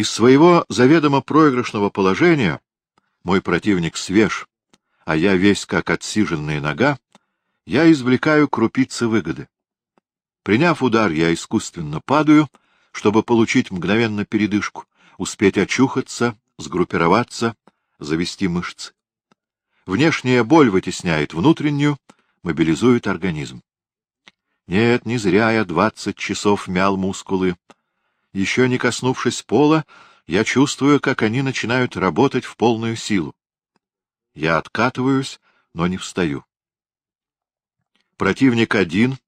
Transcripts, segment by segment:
Из своего заведомо проигрышного положения мой противник свеж, а я весь как отсиженная нога, я извлекаю крупицы выгоды. Приняв удар, я искусственно падаю, чтобы получить мгновенно передышку, успеть очухаться, сгруппироваться, завести мышцы. Внешняя боль вытесняет внутреннюю, мобилизует организм. Нет, не зря я двадцать часов мял мускулы. Еще не коснувшись пола, я чувствую, как они начинают работать в полную силу. Я откатываюсь, но не встаю. Противник один,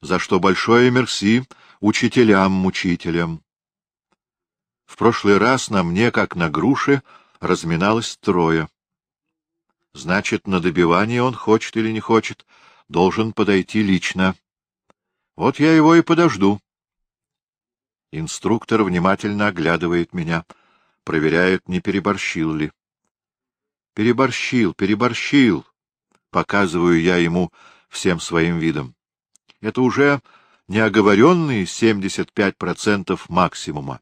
за что большое мерси учителям-мучителям. В прошлый раз на мне, как на груше, разминалось трое. Значит, на добивание он хочет или не хочет, должен подойти лично. Вот я его и подожду. Инструктор внимательно оглядывает меня, проверяет, не переборщил ли. Переборщил, переборщил, показываю я ему всем своим видом. Это уже не оговоренные 75% максимума,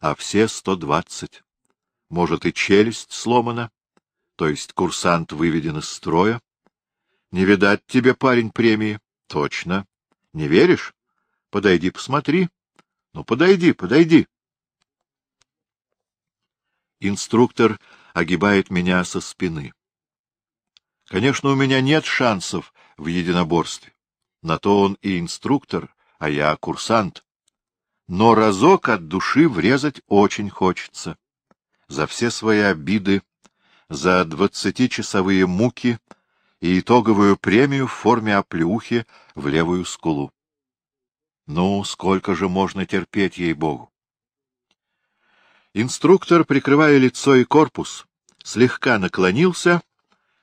а все 120. Может, и челюсть сломана, то есть курсант выведен из строя. Не видать тебе, парень, премии. Точно. Не веришь? Подойди, посмотри. Ну, подойди, подойди. Инструктор огибает меня со спины. Конечно, у меня нет шансов в единоборстве. На то он и инструктор, а я курсант. Но разок от души врезать очень хочется. За все свои обиды, за двадцатичасовые муки и итоговую премию в форме оплеухи в левую скулу. Ну, сколько же можно терпеть ей-богу? Инструктор, прикрывая лицо и корпус, слегка наклонился,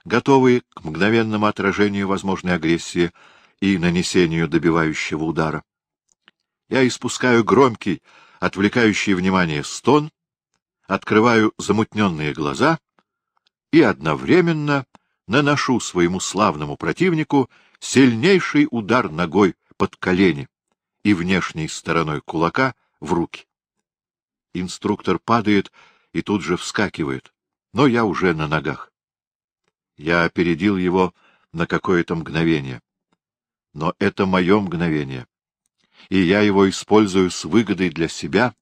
готовый к мгновенному отражению возможной агрессии и нанесению добивающего удара. Я испускаю громкий, отвлекающий внимание стон, открываю замутненные глаза и одновременно наношу своему славному противнику сильнейший удар ногой под колени и внешней стороной кулака в руки. Инструктор падает и тут же вскакивает, но я уже на ногах. Я опередил его на какое-то мгновение. Но это мое мгновение, и я его использую с выгодой для себя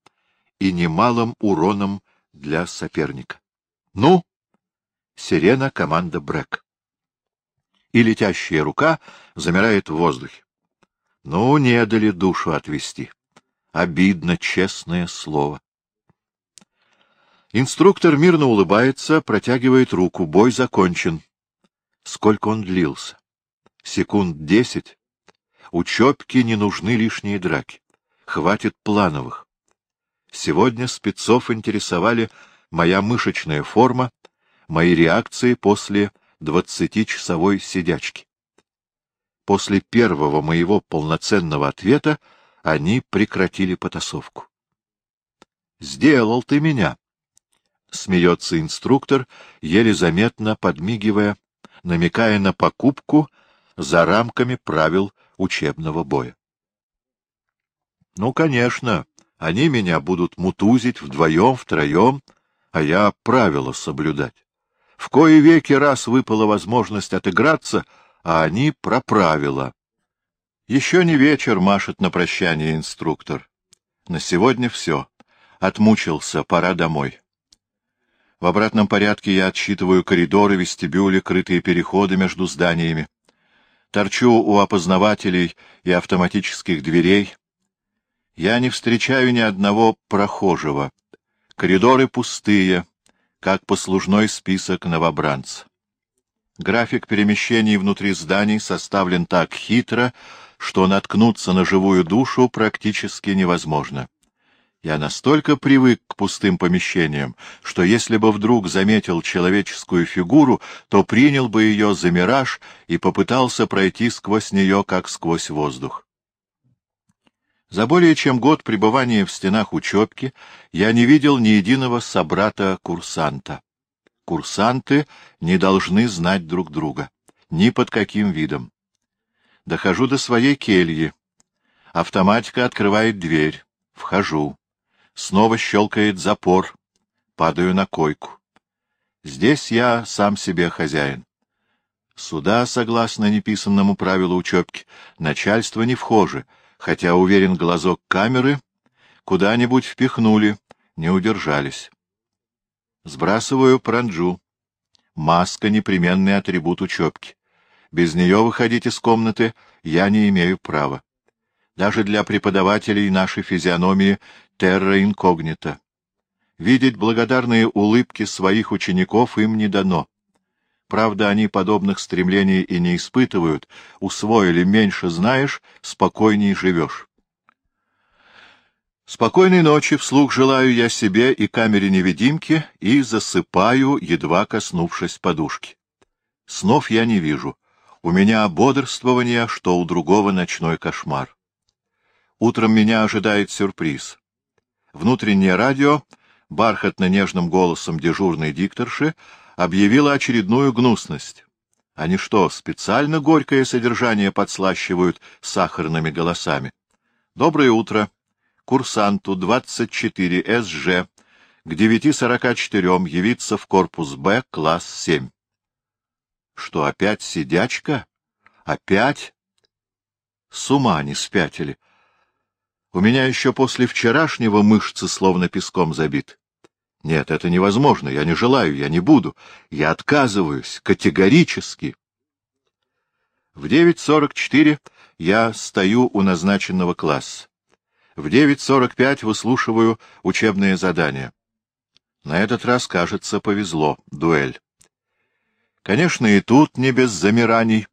и немалым уроном для соперника. Ну, сирена команда Брэк. И летящая рука замирает в воздухе. Ну, не дали душу отвести. Обидно, честное слово. Инструктор мирно улыбается, протягивает руку. Бой закончен. Сколько он длился? Секунд десять. Учебки не нужны лишние драки. Хватит плановых. Сегодня спецов интересовали моя мышечная форма, мои реакции после двадцатичасовой сидячки. После первого моего полноценного ответа они прекратили потасовку. — Сделал ты меня! — смеется инструктор, еле заметно подмигивая, намекая на покупку за рамками правил учебного боя. — Ну, конечно, они меня будут мутузить вдвоем, втроем, а я правила соблюдать. В кои веки раз выпала возможность отыграться, а они про правила. Еще не вечер, машет на прощание инструктор. На сегодня все. Отмучился, пора домой. В обратном порядке я отсчитываю коридоры, вестибюли, крытые переходы между зданиями. Торчу у опознавателей и автоматических дверей. Я не встречаю ни одного прохожего. Коридоры пустые, как послужной список новобранца. График перемещений внутри зданий составлен так хитро, что наткнуться на живую душу практически невозможно. Я настолько привык к пустым помещениям, что если бы вдруг заметил человеческую фигуру, то принял бы ее за мираж и попытался пройти сквозь нее, как сквозь воздух. За более чем год пребывания в стенах учебки я не видел ни единого собрата-курсанта. Курсанты не должны знать друг друга, ни под каким видом. Дохожу до своей кельи. Автоматика открывает дверь. Вхожу. Снова щелкает запор. Падаю на койку. Здесь я сам себе хозяин. Сюда, согласно неписанному правилу учебки, начальство не вхоже, хотя, уверен, глазок камеры куда-нибудь впихнули, не удержались. Сбрасываю пранджу. Маска — непременный атрибут учебки. Без нее выходить из комнаты я не имею права. Даже для преподавателей нашей физиономии терра инкогнита. Видеть благодарные улыбки своих учеников им не дано. Правда, они подобных стремлений и не испытывают. Усвоили меньше знаешь, спокойней живешь. Спокойной ночи вслух желаю я себе и камере невидимки и засыпаю, едва коснувшись подушки. Снов я не вижу. У меня бодрствование, что у другого ночной кошмар. Утром меня ожидает сюрприз. Внутреннее радио, бархатно-нежным голосом дежурной дикторши, объявило очередную гнусность. Они что, специально горькое содержание подслащивают сахарными голосами? Доброе утро курсанту 24 СЖ к 9.44 явиться в корпус Б, класс 7. Что, опять сидячка? Опять? С ума не спятили. У меня еще после вчерашнего мышцы словно песком забит. Нет, это невозможно, я не желаю, я не буду. Я отказываюсь, категорически. В 9.44 я стою у назначенного класса. В 9.45 выслушиваю учебные задания. На этот раз, кажется, повезло. Дуэль. Конечно, и тут не без замираний,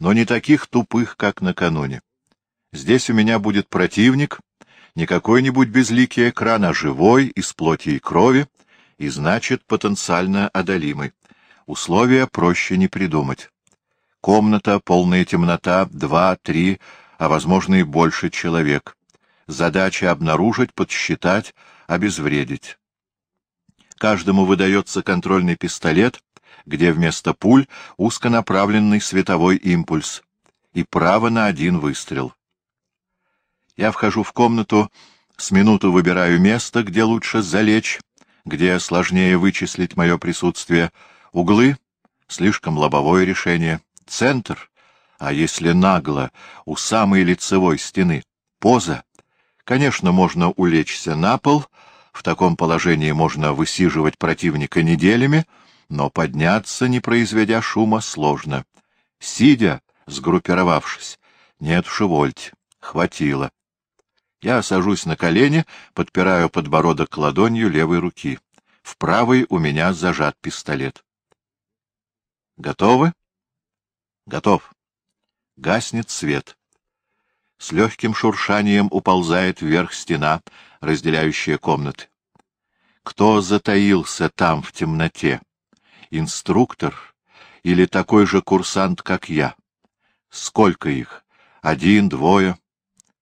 но не таких тупых, как накануне. Здесь у меня будет противник, не какой-нибудь безликий экран, а живой, из плоти и крови, и, значит, потенциально одолимый. Условия проще не придумать. Комната, полная темнота, два, три, а, возможно, и больше человек. Задача обнаружить, подсчитать, обезвредить. Каждому выдается контрольный пистолет, где вместо пуль узконаправленный световой импульс и право на один выстрел. Я вхожу в комнату, с минуту выбираю место, где лучше залечь, где сложнее вычислить мое присутствие. Углы — слишком лобовое решение. Центр, а если нагло, у самой лицевой стены. Поза Конечно, можно улечься на пол, в таком положении можно высиживать противника неделями, но подняться, не произведя шума, сложно. Сидя, сгруппировавшись, нет и хватило. Я сажусь на колени, подпираю подбородок ладонью левой руки. В правой у меня зажат пистолет. Готовы? Готов. Гаснет свет. С легким шуршанием уползает вверх стена, разделяющая комнаты. Кто затаился там в темноте? Инструктор или такой же курсант, как я? Сколько их? Один, двое?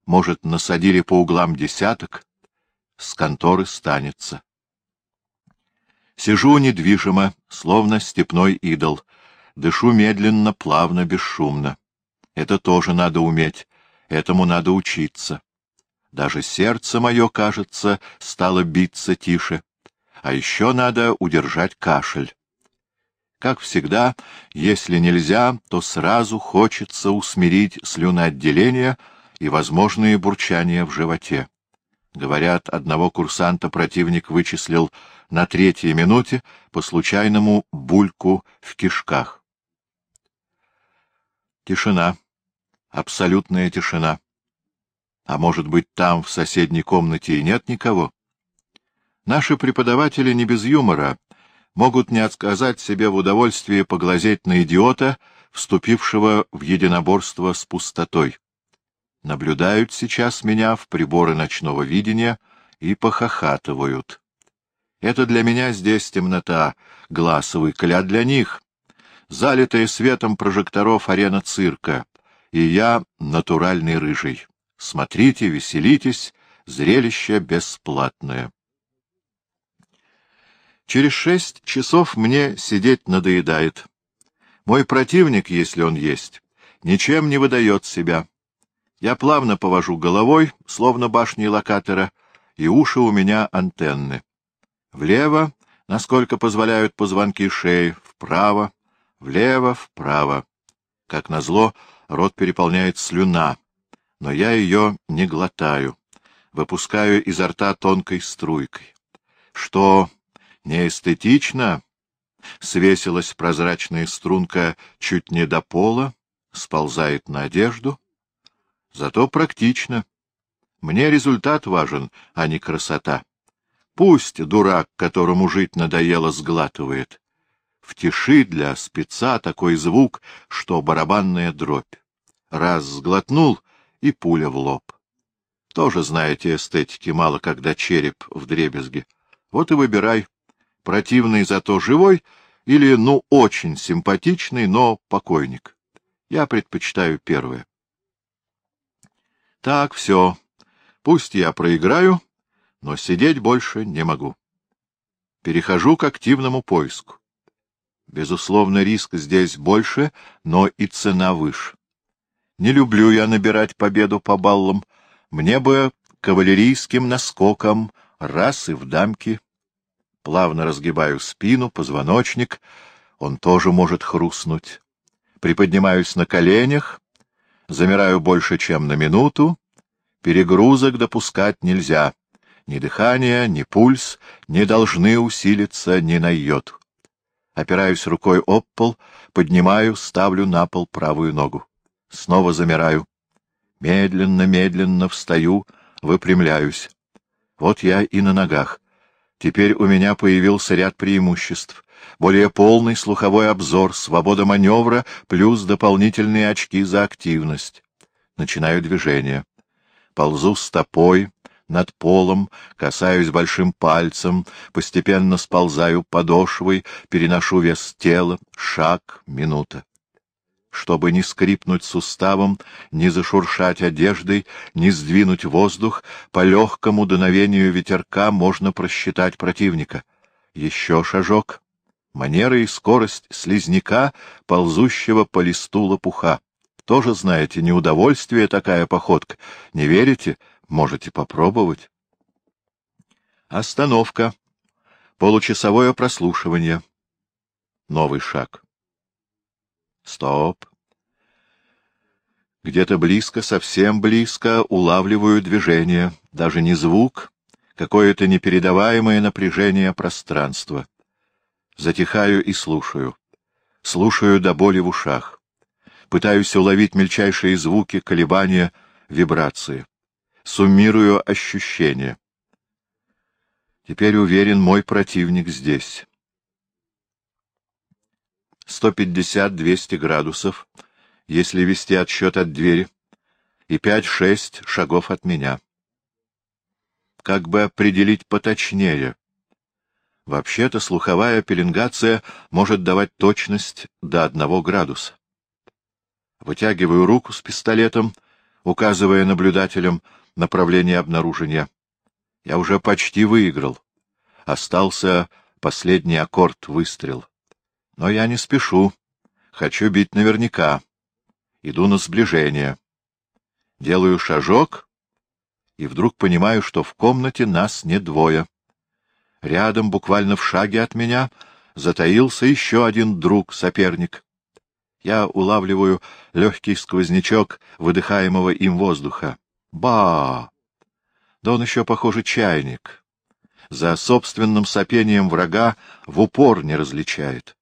Может, насадили по углам десяток? С конторы станется. Сижу недвижимо, словно степной идол. Дышу медленно, плавно, бесшумно. Это тоже надо уметь Этому надо учиться. Даже сердце мое, кажется, стало биться тише. А еще надо удержать кашель. Как всегда, если нельзя, то сразу хочется усмирить слюноотделение и возможные бурчания в животе. Говорят, одного курсанта противник вычислил на третьей минуте по случайному бульку в кишках. Тишина. Абсолютная тишина. А может быть, там, в соседней комнате, и нет никого? Наши преподаватели не без юмора могут не отказать себе в удовольствии поглазеть на идиота, вступившего в единоборство с пустотой. Наблюдают сейчас меня в приборы ночного видения и похохатывают. Это для меня здесь темнота, глазовый кляд для них. Залитая светом прожекторов арена цирка, и я натуральный рыжий. Смотрите, веселитесь, зрелище бесплатное. Через шесть часов мне сидеть надоедает. Мой противник, если он есть, ничем не выдает себя. Я плавно повожу головой, словно башней локатора, и уши у меня антенны. Влево, насколько позволяют позвонки шеи, вправо, влево, вправо. Как назло, рот переполняет слюна, но я ее не глотаю, выпускаю изо рта тонкой струйкой. Что неэстетично, свесилась прозрачная струнка чуть не до пола, сползает на одежду. Зато практично. Мне результат важен, а не красота. Пусть дурак, которому жить надоело, сглатывает. В тиши для спеца такой звук, что барабанная дробь. Раз сглотнул — и пуля в лоб. Тоже, знаете, эстетики мало, когда череп в дребезге. Вот и выбирай, противный зато живой или, ну, очень симпатичный, но покойник. Я предпочитаю первое. Так, все. Пусть я проиграю, но сидеть больше не могу. Перехожу к активному поиску. Безусловно, риск здесь больше, но и цена выше. Не люблю я набирать победу по баллам. Мне бы кавалерийским наскоком раз и в дамки. Плавно разгибаю спину, позвоночник. Он тоже может хрустнуть. Приподнимаюсь на коленях, замираю больше, чем на минуту. Перегрузок допускать нельзя. Ни дыхание, ни пульс не должны усилиться ни на йоту. Опираюсь рукой об пол, поднимаю, ставлю на пол правую ногу. Снова замираю. Медленно-медленно встаю, выпрямляюсь. Вот я и на ногах. Теперь у меня появился ряд преимуществ. Более полный слуховой обзор, свобода маневра, плюс дополнительные очки за активность. Начинаю движение. Ползу стопой, над полом, касаюсь большим пальцем, постепенно сползаю подошвой, переношу вес тела, шаг, минута чтобы не скрипнуть суставом, не зашуршать одеждой, не сдвинуть воздух, по легкому дуновению ветерка можно просчитать противника. Еще шажок. Манера и скорость слизняка, ползущего по листу лопуха. Тоже знаете, неудовольствие такая походка. Не верите? Можете попробовать. Остановка. Получасовое прослушивание. Новый шаг. Стоп. Где-то близко, совсем близко улавливаю движение, даже не звук, какое-то непередаваемое напряжение пространства. Затихаю и слушаю. Слушаю до боли в ушах. Пытаюсь уловить мельчайшие звуки, колебания, вибрации. Суммирую ощущения. Теперь уверен, мой противник здесь. 150-200 градусов, если вести отсчет от двери, и 5-6 шагов от меня. Как бы определить поточнее? Вообще-то слуховая пеленгация может давать точность до одного градуса. Вытягиваю руку с пистолетом, указывая наблюдателям направление обнаружения. Я уже почти выиграл. Остался последний аккорд выстрел. Но я не спешу. Хочу бить наверняка. Иду на сближение. Делаю шажок, и вдруг понимаю, что в комнате нас не двое. Рядом, буквально в шаге от меня, затаился еще один друг-соперник. Я улавливаю легкий сквознячок выдыхаемого им воздуха. Ба! Да он еще, похоже, чайник. За собственным сопением врага в упор не различает.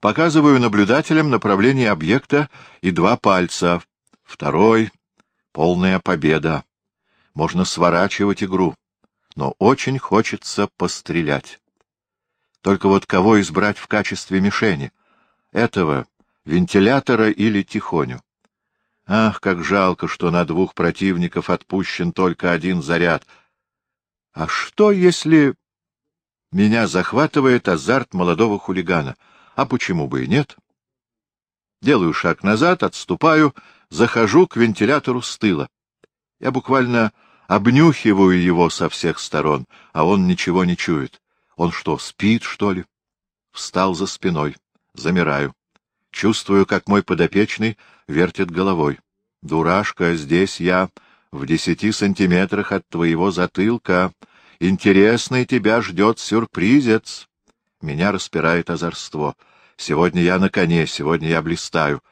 Показываю наблюдателям направление объекта и два пальца. Второй — полная победа. Можно сворачивать игру, но очень хочется пострелять. Только вот кого избрать в качестве мишени? Этого, вентилятора или тихоню? Ах, как жалко, что на двух противников отпущен только один заряд. А что, если... Меня захватывает азарт молодого хулигана — а почему бы и нет? Делаю шаг назад, отступаю, захожу к вентилятору с тыла. Я буквально обнюхиваю его со всех сторон, а он ничего не чует. Он что, спит, что ли? Встал за спиной. Замираю. Чувствую, как мой подопечный вертит головой. Дурашка, здесь я в десяти сантиметрах от твоего затылка. Интересный тебя ждет сюрпризец. Меня распирает озорство. Сегодня я на коне, сегодня я блистаю.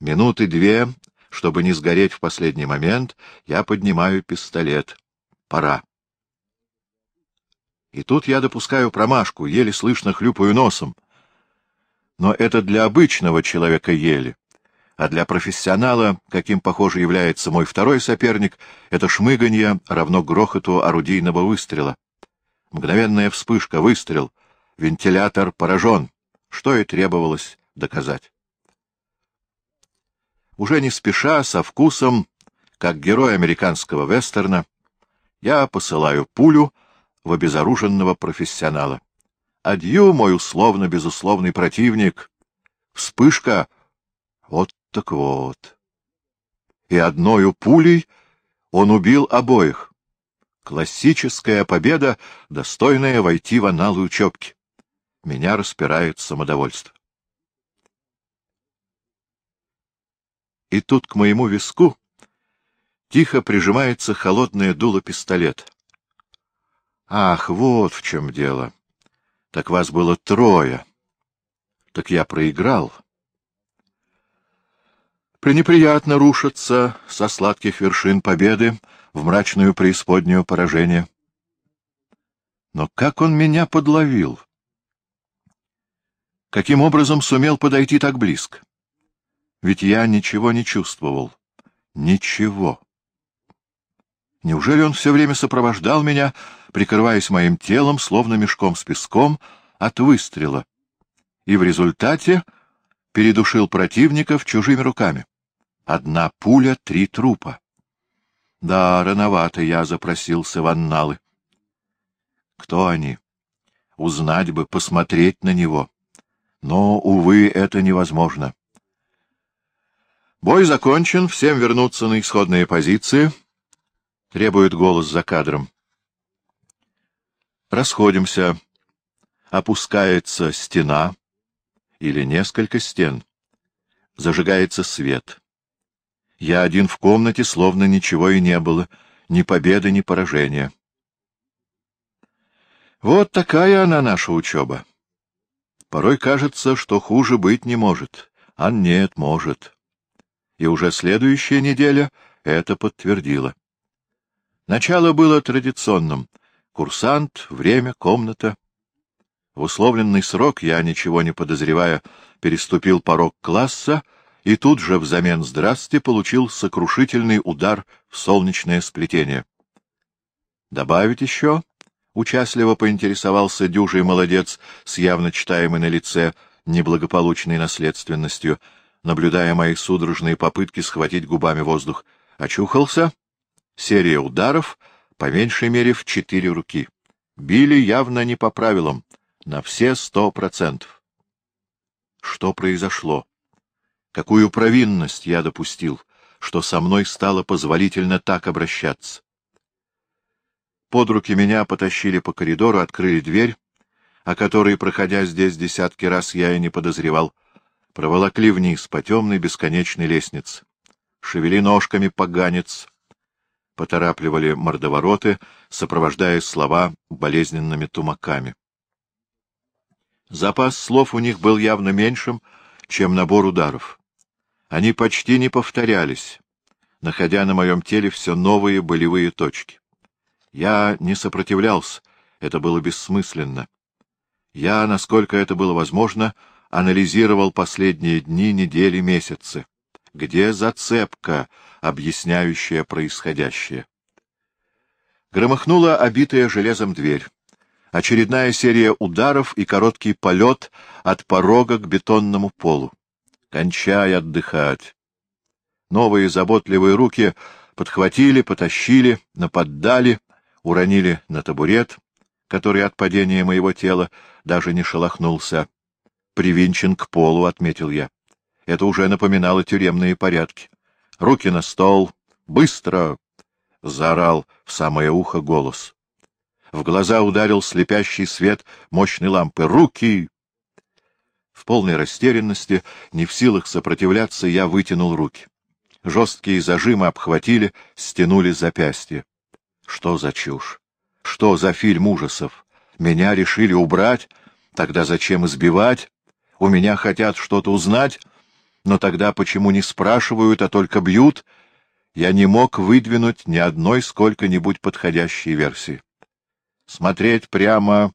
Минуты две, чтобы не сгореть в последний момент, я поднимаю пистолет. Пора. И тут я допускаю промашку, еле слышно хлюпаю носом. Но это для обычного человека еле. А для профессионала, каким, похоже, является мой второй соперник, это шмыганье равно грохоту орудийного выстрела. Мгновенная вспышка, выстрел, вентилятор поражен, что и требовалось доказать. Уже не спеша, со вкусом, как герой американского вестерна, я посылаю пулю в обезоруженного профессионала. Адью, мой условно-безусловный противник. Вспышка. Вот так вот. И одною пулей он убил обоих. Классическая победа, достойная войти в аналы учебки. Меня распирает самодовольство. И тут к моему виску тихо прижимается холодное дуло пистолета. Ах, вот в чем дело. Так вас было трое. Так я проиграл. Пренеприятно рушиться со сладких вершин победы в мрачную преисподнюю поражение. Но как он меня подловил? Каким образом сумел подойти так близко? Ведь я ничего не чувствовал. Ничего. Неужели он все время сопровождал меня, прикрываясь моим телом, словно мешком с песком, от выстрела? И в результате передушил противников чужими руками. Одна пуля, три трупа. Да, рановато я запросился в анналы. Кто они? Узнать бы, посмотреть на него. Но, увы, это невозможно. Бой закончен, всем вернуться на исходные позиции —— требует голос за кадром. Расходимся. Опускается стена или несколько стен. Зажигается свет. Я один в комнате, словно ничего и не было, ни победы, ни поражения. Вот такая она, наша учеба. Порой кажется, что хуже быть не может, а нет, может. И уже следующая неделя это подтвердила. Начало было традиционным. Курсант, время, комната. В условленный срок я, ничего не подозревая, переступил порог класса и тут же взамен «здрасте» получил сокрушительный удар в солнечное сплетение. «Добавить еще?» — участливо поинтересовался дюжий молодец с явно читаемой на лице неблагополучной наследственностью, наблюдая мои судорожные попытки схватить губами воздух. «Очухался?» Серия ударов, по меньшей мере, в четыре руки. Били явно не по правилам, на все сто процентов. Что произошло? Какую провинность я допустил, что со мной стало позволительно так обращаться? Под руки меня потащили по коридору, открыли дверь, о которой, проходя здесь десятки раз, я и не подозревал, проволокли вниз по темной бесконечной лестнице. Шевели ножками, поганец, поторапливали мордовороты, сопровождая слова болезненными тумаками. Запас слов у них был явно меньшим, чем набор ударов. Они почти не повторялись, находя на моем теле все новые болевые точки. Я не сопротивлялся, это было бессмысленно. Я, насколько это было возможно, анализировал последние дни, недели, месяцы. Где зацепка, объясняющая происходящее? Громыхнула обитая железом дверь. Очередная серия ударов и короткий полет от порога к бетонному полу. Кончай отдыхать. Новые заботливые руки подхватили, потащили, наподдали, уронили на табурет, который от падения моего тела даже не шелохнулся. Привинчен к полу, — отметил я. Это уже напоминало тюремные порядки. «Руки на стол! Быстро!» — заорал в самое ухо голос. В глаза ударил слепящий свет мощной лампы. «Руки!» В полной растерянности, не в силах сопротивляться, я вытянул руки. Жесткие зажимы обхватили, стянули запястье. Что за чушь? Что за фильм ужасов? Меня решили убрать? Тогда зачем избивать? У меня хотят что-то узнать? Но тогда почему не спрашивают, а только бьют? Я не мог выдвинуть ни одной сколько-нибудь подходящей версии. Смотреть прямо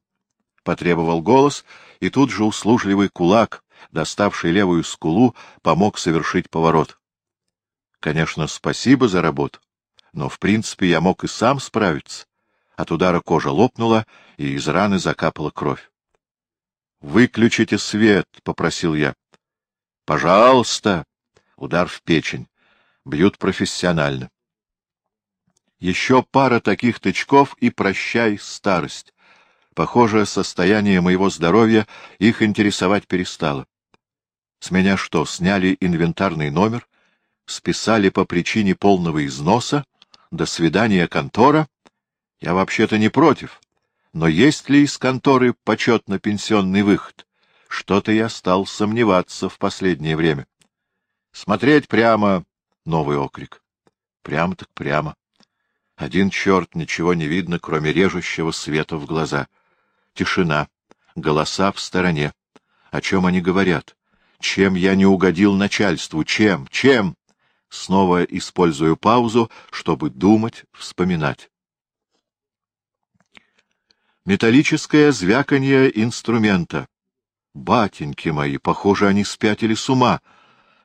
потребовал голос, и тут же услужливый кулак, доставший левую скулу, помог совершить поворот. Конечно, спасибо за работу, но, в принципе, я мог и сам справиться. От удара кожа лопнула, и из раны закапала кровь. — Выключите свет, — попросил я. — Пожалуйста. Удар в печень. Бьют профессионально. Еще пара таких тычков и прощай старость. Похоже, состояние моего здоровья их интересовать перестало. С меня что, сняли инвентарный номер? Списали по причине полного износа? До свидания, контора? Я вообще-то не против. Но есть ли из конторы почетно-пенсионный выход? Что-то я стал сомневаться в последнее время. Смотреть прямо — новый окрик. Прямо так прямо. Один черт, ничего не видно, кроме режущего света в глаза. Тишина. Голоса в стороне. О чем они говорят? Чем я не угодил начальству? Чем? Чем? Снова использую паузу, чтобы думать, вспоминать. Металлическое звяканье инструмента. Батеньки мои, похоже, они спятили с ума.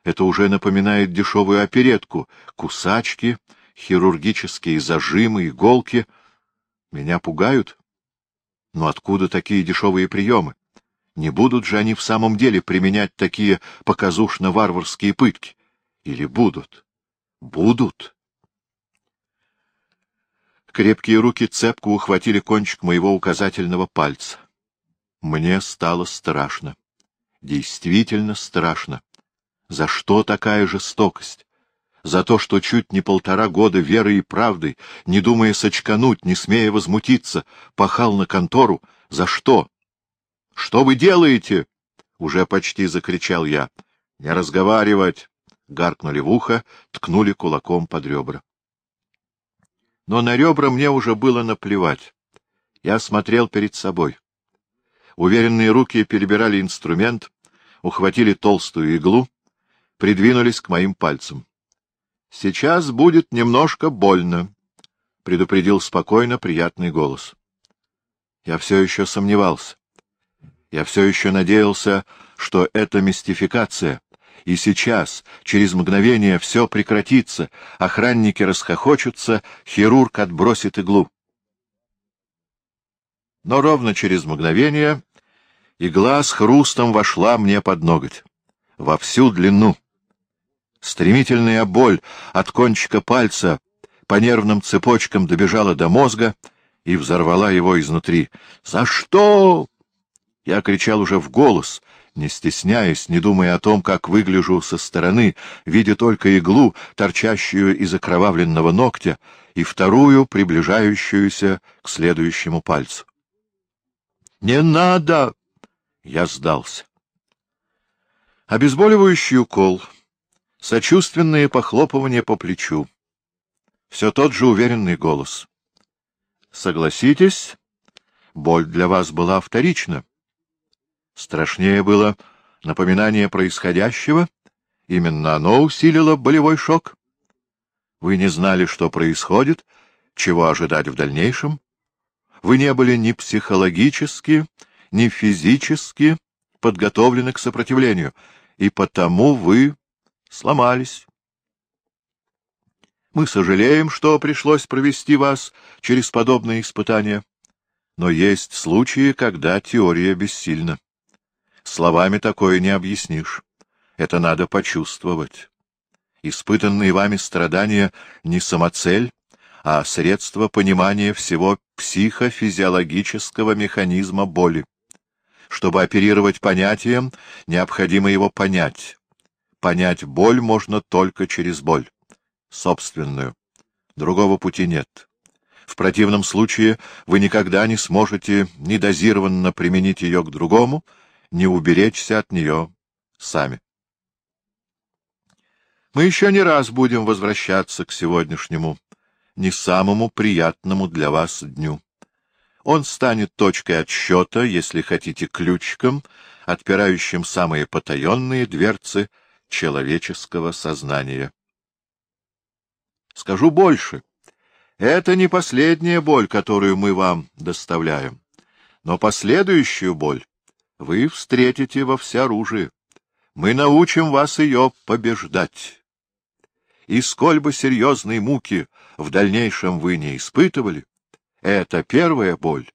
Это уже напоминает дешевую оперетку. Кусачки, хирургические зажимы, иголки. Меня пугают? Но откуда такие дешевые приемы? Не будут же они в самом деле применять такие показушно-варварские пытки? Или будут? Будут. Крепкие руки цепко ухватили кончик моего указательного пальца. Мне стало страшно. Действительно страшно. За что такая жестокость? за то, что чуть не полтора года верой и правдой, не думая сочкануть, не смея возмутиться, пахал на контору. За что? — Что вы делаете? — уже почти закричал я. — Не разговаривать! — гаркнули в ухо, ткнули кулаком под ребра. Но на ребра мне уже было наплевать. Я смотрел перед собой. Уверенные руки перебирали инструмент, ухватили толстую иглу, придвинулись к моим пальцам. — Сейчас будет немножко больно, — предупредил спокойно приятный голос. Я все еще сомневался. Я все еще надеялся, что это мистификация, и сейчас, через мгновение, все прекратится, охранники расхохочутся, хирург отбросит иглу. Но ровно через мгновение игла с хрустом вошла мне под ноготь, во всю длину. Стремительная боль от кончика пальца по нервным цепочкам добежала до мозга и взорвала его изнутри. «За что?» Я кричал уже в голос, не стесняясь, не думая о том, как выгляжу со стороны, видя только иглу, торчащую из окровавленного ногтя, и вторую, приближающуюся к следующему пальцу. «Не надо!» Я сдался. Обезболивающий укол — Сочувственные похлопывания по плечу. Все тот же уверенный голос. Согласитесь, боль для вас была вторична. Страшнее было напоминание происходящего, именно оно усилило болевой шок. Вы не знали, что происходит, чего ожидать в дальнейшем. Вы не были ни психологически, ни физически подготовлены к сопротивлению, и потому вы сломались. Мы сожалеем, что пришлось провести вас через подобные испытания, но есть случаи, когда теория бессильна. Словами такое не объяснишь. Это надо почувствовать. Испытанные вами страдания не самоцель, а средство понимания всего психофизиологического механизма боли. Чтобы оперировать понятием, необходимо его понять. Понять боль можно только через боль. Собственную. Другого пути нет. В противном случае вы никогда не сможете ни дозированно применить ее к другому, ни уберечься от нее сами. Мы еще не раз будем возвращаться к сегодняшнему, не самому приятному для вас дню. Он станет точкой отсчета, если хотите, ключиком, отпирающим самые потаенные дверцы человеческого сознания. Скажу больше. Это не последняя боль, которую мы вам доставляем, но последующую боль вы встретите во всеоружии. Мы научим вас ее побеждать. И сколь бы серьезной муки в дальнейшем вы не испытывали, эта первая боль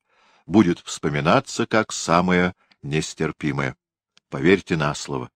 будет вспоминаться как самая нестерпимая. Поверьте на слово.